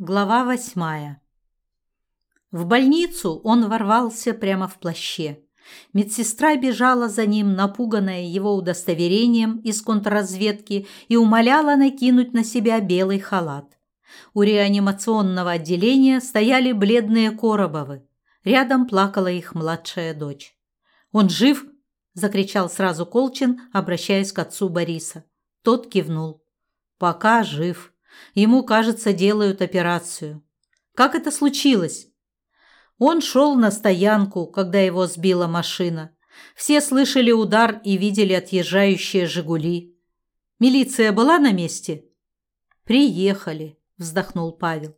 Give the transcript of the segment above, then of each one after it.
Глава восьмая. В больницу он ворвался прямо в плаще. Медсестра бежала за ним, напуганная его удостоверением из контрразведки, и умоляла накинуть на себя белый халат. У реанимационного отделения стояли бледные Коробовы. Рядом плакала их младшая дочь. «Он жив?» – закричал сразу Колчин, обращаясь к отцу Бориса. Тот кивнул. «Пока жив», Ему, кажется, делают операцию. Как это случилось? Он шел на стоянку, когда его сбила машина. Все слышали удар и видели отъезжающие «Жигули». Милиция была на месте? Приехали, вздохнул Павел.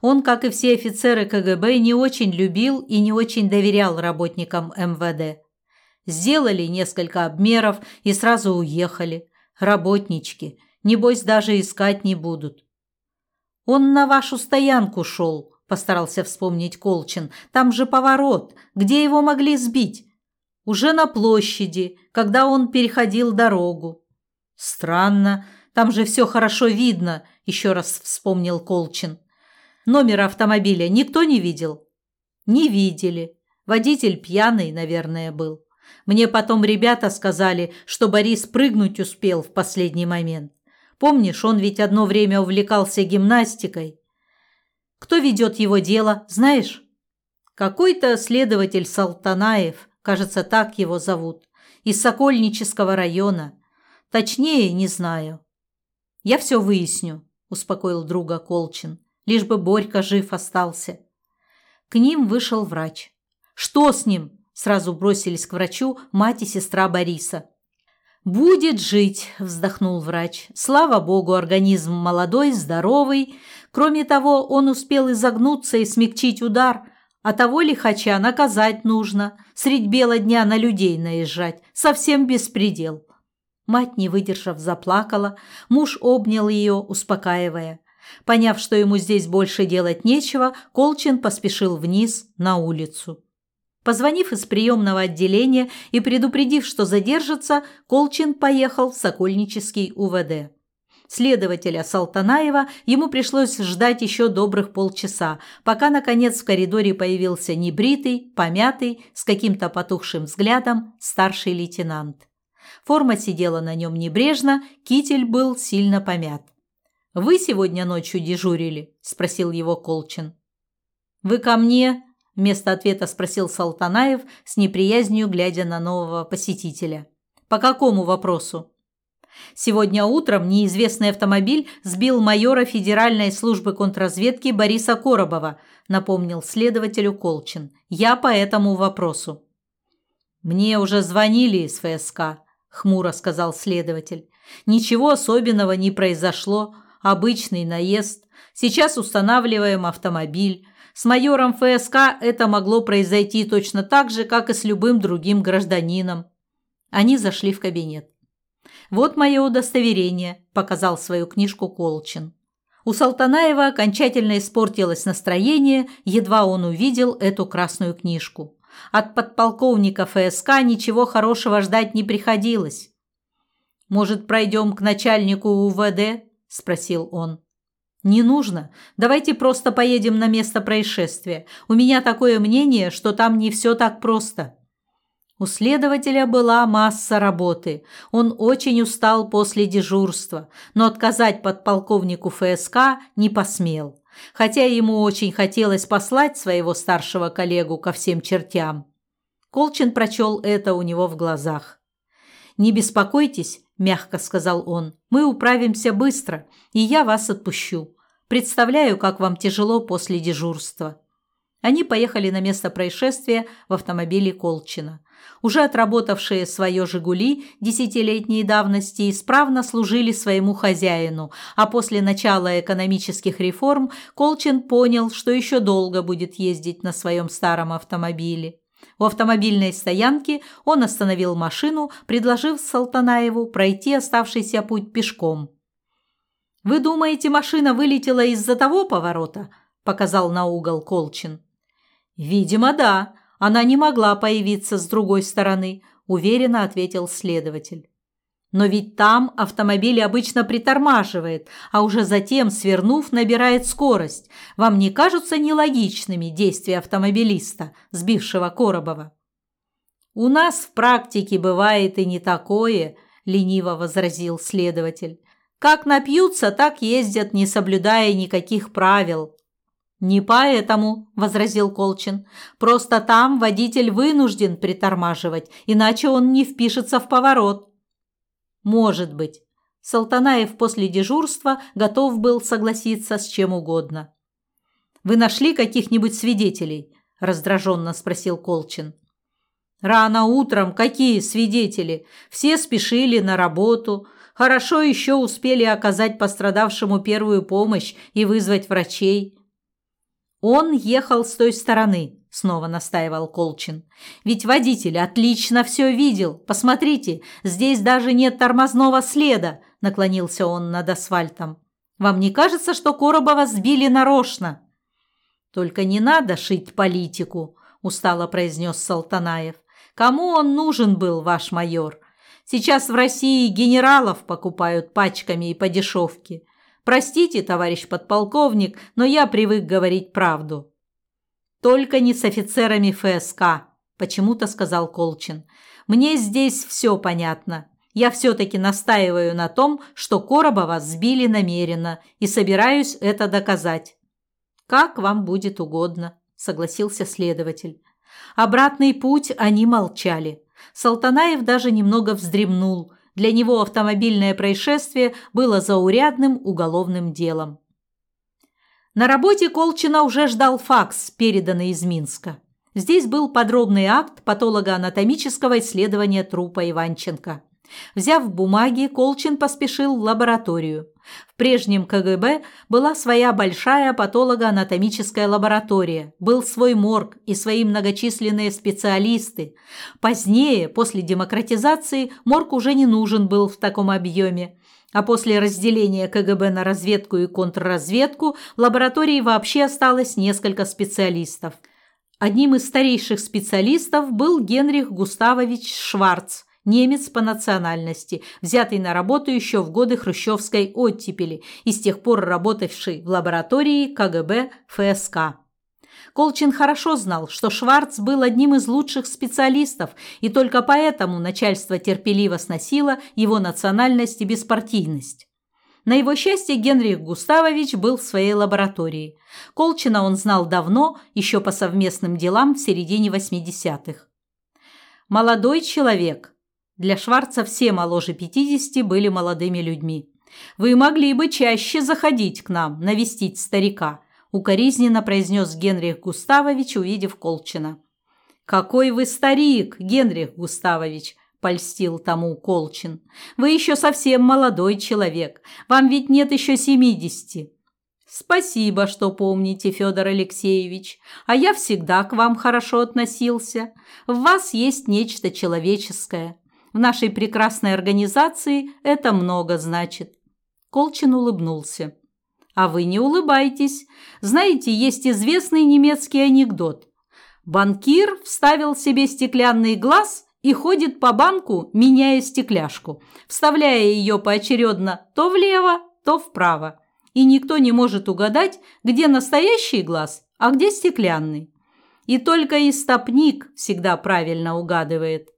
Он, как и все офицеры КГБ, не очень любил и не очень доверял работникам МВД. Сделали несколько обмеров и сразу уехали. Работнички – Небось, даже искать не будут. Он на вашу стоянку шел, постарался вспомнить Колчин. Там же поворот. Где его могли сбить? Уже на площади, когда он переходил дорогу. Странно. Там же все хорошо видно, еще раз вспомнил Колчин. Номера автомобиля никто не видел? Не видели. Водитель пьяный, наверное, был. Мне потом ребята сказали, что Борис прыгнуть успел в последний момент. Помнишь, он ведь одно время увлекался гимнастикой. Кто ведет его дело, знаешь? Какой-то следователь Салтанаев, кажется, так его зовут, из Сокольнического района. Точнее, не знаю. Я все выясню, успокоил друга Колчин, лишь бы Борька жив остался. К ним вышел врач. Что с ним? Сразу бросились к врачу мать и сестра Бориса. «Будет жить», – вздохнул врач. «Слава богу, организм молодой, здоровый. Кроме того, он успел изогнуться и смягчить удар, а того лихача наказать нужно. Средь бела дня на людей наезжать. Совсем беспредел». Мать, не выдержав, заплакала. Муж обнял ее, успокаивая. Поняв, что ему здесь больше делать нечего, Колчин поспешил вниз на улицу. Позвонив из приемного отделения и предупредив, что задержится, Колчин поехал в Сокольнический УВД. Следователя Салтанаева ему пришлось ждать еще добрых полчаса, пока, наконец, в коридоре появился небритый, помятый, с каким-то потухшим взглядом старший лейтенант. Форма сидела на нем небрежно, китель был сильно помят. «Вы сегодня ночью дежурили?» – спросил его Колчин. «Вы ко мне?» Вместо ответа спросил Салтанаев с неприязнью, глядя на нового посетителя. «По какому вопросу?» Сегодня утром неизвестный автомобиль сбил майора Федеральной службы контрразведки Бориса Коробова, напомнил следователю Колчин. Я по этому вопросу. Мне уже звонили из ФСК, хмуро сказал следователь. Ничего особенного не произошло, обычный наезд. Сейчас устанавливаем автомобиль. С майором ФСК это могло произойти точно так же, как и с любым другим гражданином. Они зашли в кабинет. «Вот мое удостоверение», – показал свою книжку Колчин. У Салтанаева окончательно испортилось настроение, едва он увидел эту красную книжку. От подполковника ФСК ничего хорошего ждать не приходилось. «Может, пройдем к начальнику УВД?» – спросил он. «Не нужно. Давайте просто поедем на место происшествия. У меня такое мнение, что там не все так просто». У следователя была масса работы. Он очень устал после дежурства, но отказать подполковнику ФСК не посмел. Хотя ему очень хотелось послать своего старшего коллегу ко всем чертям. Колчин прочел это у него в глазах. «Не беспокойтесь, мягко сказал он. Мы управимся быстро, и я вас отпущу. Представляю, как вам тяжело после дежурства. Они поехали на место происшествия в автомобиле Колчина. Уже отработавшие свое «Жигули» десятилетней давности исправно служили своему хозяину, а после начала экономических реформ Колчин понял, что еще долго будет ездить на своем старом автомобиле. У автомобильной стоянки он остановил машину, предложив Салтанаеву пройти оставшийся путь пешком. «Вы думаете, машина вылетела из-за того поворота?» – показал на угол Колчин. «Видимо, да. Она не могла появиться с другой стороны», – уверенно ответил следователь. Но ведь там автомобиль обычно притормаживает, а уже затем, свернув, набирает скорость. Вам не кажутся нелогичными действия автомобилиста, сбившего Коробова? «У нас в практике бывает и не такое», – лениво возразил следователь. «Как напьются, так ездят, не соблюдая никаких правил». «Не поэтому», – возразил Колчин. «Просто там водитель вынужден притормаживать, иначе он не впишется в поворот». Может быть. Салтанаев после дежурства готов был согласиться с чем угодно. «Вы нашли каких-нибудь свидетелей?» – раздраженно спросил Колчин. «Рано утром какие свидетели? Все спешили на работу. Хорошо еще успели оказать пострадавшему первую помощь и вызвать врачей». «Он ехал с той стороны», – снова настаивал Колчин. «Ведь водитель отлично все видел. Посмотрите, здесь даже нет тормозного следа», – наклонился он над асфальтом. «Вам не кажется, что Коробова сбили нарочно?» «Только не надо шить политику», – устало произнес Салтанаев. «Кому он нужен был, ваш майор? Сейчас в России генералов покупают пачками и по дешевке. Простите, товарищ подполковник, но я привык говорить правду». «Только не с офицерами ФСК», – почему-то сказал Колчин. «Мне здесь все понятно. Я все-таки настаиваю на том, что Коробова сбили намеренно и собираюсь это доказать». «Как вам будет угодно», – согласился следователь. Обратный путь они молчали. Салтанаев даже немного вздремнул. Для него автомобильное происшествие было заурядным уголовным делом. На работе Колчина уже ждал факс, переданный из Минска. Здесь был подробный акт патологоанатомического исследования трупа Иванченко. Взяв бумаги, Колчин поспешил в лабораторию. В прежнем КГБ была своя большая патологоанатомическая лаборатория, был свой морг и свои многочисленные специалисты. Позднее, после демократизации, морг уже не нужен был в таком объеме, а после разделения КГБ на разведку и контрразведку в лаборатории вообще осталось несколько специалистов. Одним из старейших специалистов был Генрих Густавович Шварц, немец по национальности, взятый на работу еще в годы хрущевской оттепели и с тех пор работавший в лаборатории КГБ ФСК. Колчин хорошо знал, что Шварц был одним из лучших специалистов, и только поэтому начальство терпеливо сносило его национальность и беспартийность. На его счастье Генрих Густавович был в своей лаборатории. Колчина он знал давно, еще по совместным делам в середине 80-х. Молодой человек. Для Шварца все моложе 50 были молодыми людьми. Вы могли бы чаще заходить к нам, навестить старика укоризненно произнес Генрих Густавович, увидев Колчина. «Какой вы старик, Генрих Густавович!» – польстил тому Колчин. «Вы еще совсем молодой человек. Вам ведь нет еще семидесяти». «Спасибо, что помните, Федор Алексеевич. А я всегда к вам хорошо относился. В вас есть нечто человеческое. В нашей прекрасной организации это много значит». Колчин улыбнулся. А вы не улыбайтесь. Знаете, есть известный немецкий анекдот. Банкир вставил себе стеклянный глаз и ходит по банку, меняя стекляшку, вставляя ее поочередно то влево, то вправо. И никто не может угадать, где настоящий глаз, а где стеклянный. И только истопник всегда правильно угадывает.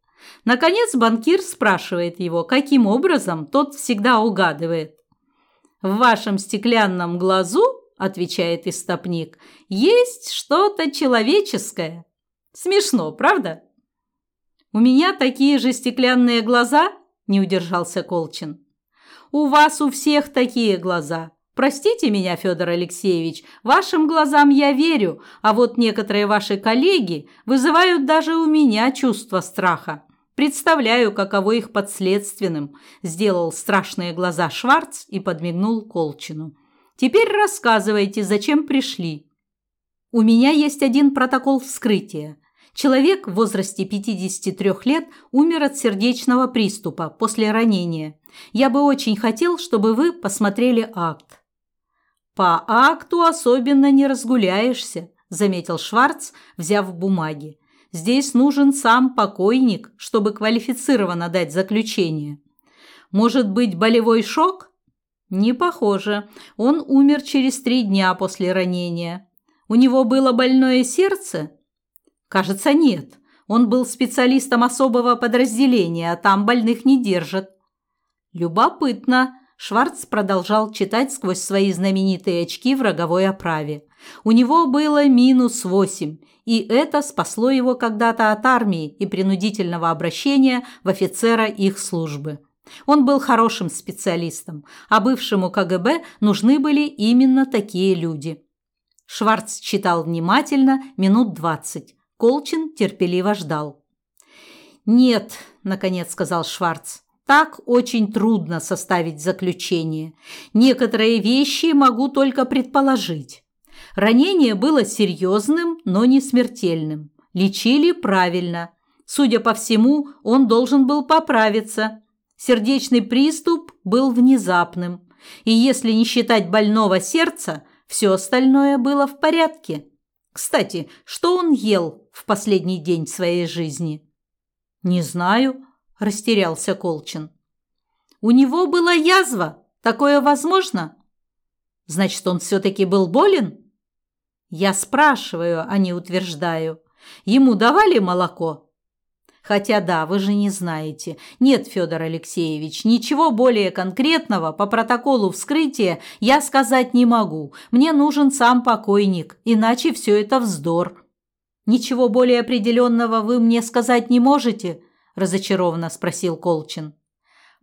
Наконец банкир спрашивает его, каким образом тот всегда угадывает. В вашем стеклянном глазу, отвечает истопник, есть что-то человеческое. Смешно, правда? У меня такие же стеклянные глаза, не удержался Колчин. У вас у всех такие глаза. Простите меня, Федор Алексеевич, вашим глазам я верю, а вот некоторые ваши коллеги вызывают даже у меня чувство страха. Представляю, каково их подследственным, сделал страшные глаза Шварц и подмигнул Колчину. Теперь рассказывайте, зачем пришли. У меня есть один протокол вскрытия. Человек в возрасте 53 лет умер от сердечного приступа после ранения. Я бы очень хотел, чтобы вы посмотрели акт. По акту особенно не разгуляешься, заметил Шварц, взяв бумаги. Здесь нужен сам покойник, чтобы квалифицированно дать заключение. Может быть, болевой шок? Не похоже. Он умер через три дня после ранения. У него было больное сердце? Кажется, нет. Он был специалистом особого подразделения, а там больных не держат. Любопытно. Шварц продолжал читать сквозь свои знаменитые очки в роговой оправе. У него было минус восемь, и это спасло его когда-то от армии и принудительного обращения в офицера их службы. Он был хорошим специалистом, а бывшему КГБ нужны были именно такие люди. Шварц читал внимательно минут двадцать. Колчин терпеливо ждал. «Нет», – наконец сказал Шварц, – «так очень трудно составить заключение. Некоторые вещи могу только предположить. Ранение было серьезным, но не смертельным. Лечили правильно. Судя по всему, он должен был поправиться, Сердечный приступ был внезапным, и если не считать больного сердца, все остальное было в порядке. Кстати, что он ел в последний день своей жизни? Не знаю, растерялся Колчин. У него была язва. Такое возможно? Значит, он все-таки был болен? Я спрашиваю, а не утверждаю. Ему давали молоко? Хотя да, вы же не знаете. Нет, Федор Алексеевич, ничего более конкретного по протоколу вскрытия я сказать не могу. Мне нужен сам покойник, иначе все это вздор. Ничего более определенного вы мне сказать не можете? Разочарованно спросил Колчин.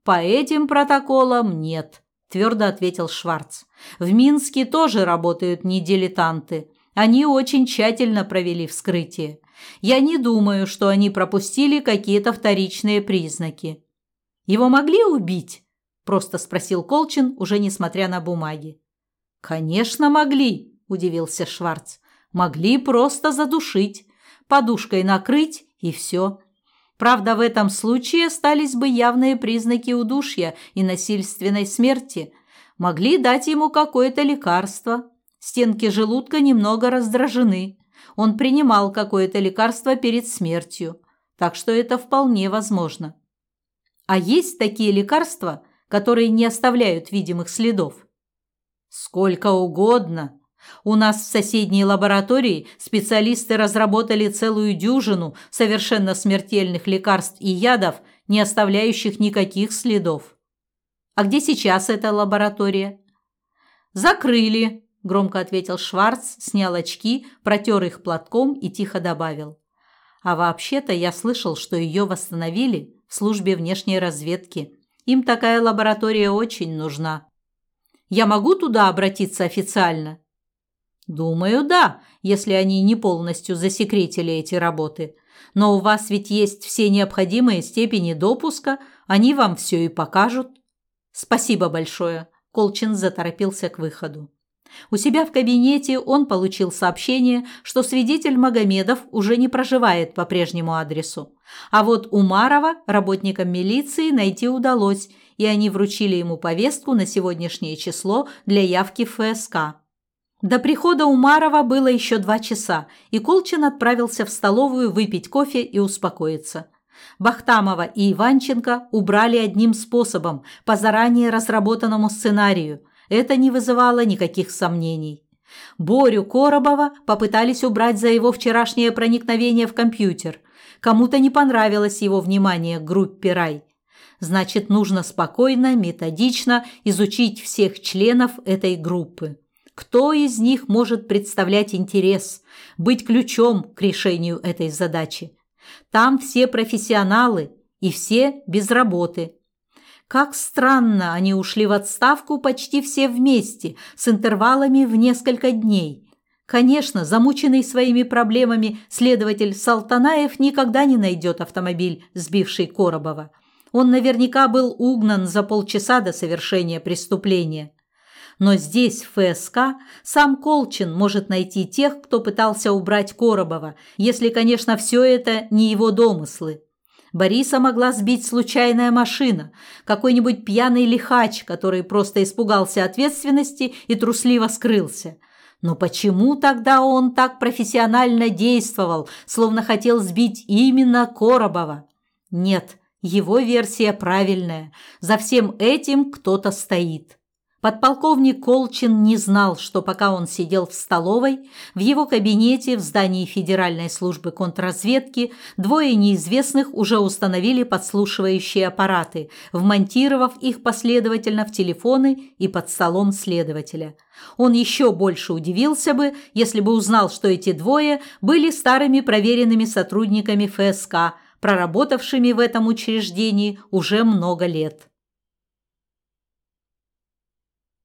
По этим протоколам нет, твердо ответил Шварц. В Минске тоже работают не дилетанты. Они очень тщательно провели вскрытие. Я не думаю, что они пропустили какие-то вторичные признаки. Его могли убить? просто спросил Колчин, уже несмотря на бумаги. Конечно, могли, удивился Шварц. Могли просто задушить, подушкой накрыть и все. Правда, в этом случае остались бы явные признаки удушья и насильственной смерти. Могли дать ему какое-то лекарство. Стенки желудка немного раздражены. Он принимал какое-то лекарство перед смертью, так что это вполне возможно. А есть такие лекарства, которые не оставляют видимых следов? Сколько угодно. У нас в соседней лаборатории специалисты разработали целую дюжину совершенно смертельных лекарств и ядов, не оставляющих никаких следов. А где сейчас эта лаборатория? Закрыли, – громко ответил Шварц, снял очки, протер их платком и тихо добавил. «А вообще-то я слышал, что ее восстановили в службе внешней разведки. Им такая лаборатория очень нужна. Я могу туда обратиться официально?» «Думаю, да, если они не полностью засекретили эти работы. Но у вас ведь есть все необходимые степени допуска, они вам все и покажут». «Спасибо большое», – Колчин заторопился к выходу. У себя в кабинете он получил сообщение, что свидетель Магомедов уже не проживает по прежнему адресу. А вот Умарова работникам милиции найти удалось, и они вручили ему повестку на сегодняшнее число для явки в ФСК. До прихода Умарова было еще два часа, и Колчин отправился в столовую выпить кофе и успокоиться. Бахтамова и Иванченко убрали одним способом, по заранее разработанному сценарию – это не вызывало никаких сомнений. Борю Коробова попытались убрать за его вчерашнее проникновение в компьютер. Кому-то не понравилось его внимание к группе «Рай». Значит, нужно спокойно, методично изучить всех членов этой группы. Кто из них может представлять интерес, быть ключом к решению этой задачи? Там все профессионалы и все без работы – как странно, они ушли в отставку почти все вместе, с интервалами в несколько дней. Конечно, замученный своими проблемами следователь Салтанаев никогда не найдет автомобиль, сбивший Коробова. Он наверняка был угнан за полчаса до совершения преступления. Но здесь, в ФСК, сам Колчин может найти тех, кто пытался убрать Коробова, если, конечно, все это не его домыслы. Бориса могла сбить случайная машина, какой-нибудь пьяный лихач, который просто испугался ответственности и трусливо скрылся. Но почему тогда он так профессионально действовал, словно хотел сбить именно Коробова? Нет, Его версия правильная. За всем этим кто-то стоит. Подполковник Колчин не знал, что пока он сидел в столовой, в его кабинете в здании Федеральной службы контрразведки двое неизвестных уже установили подслушивающие аппараты, вмонтировав их последовательно в телефоны и под столом следователя. Он еще больше удивился бы, если бы узнал, что эти двое были старыми проверенными сотрудниками ФСК, проработавшими в этом учреждении уже много лет.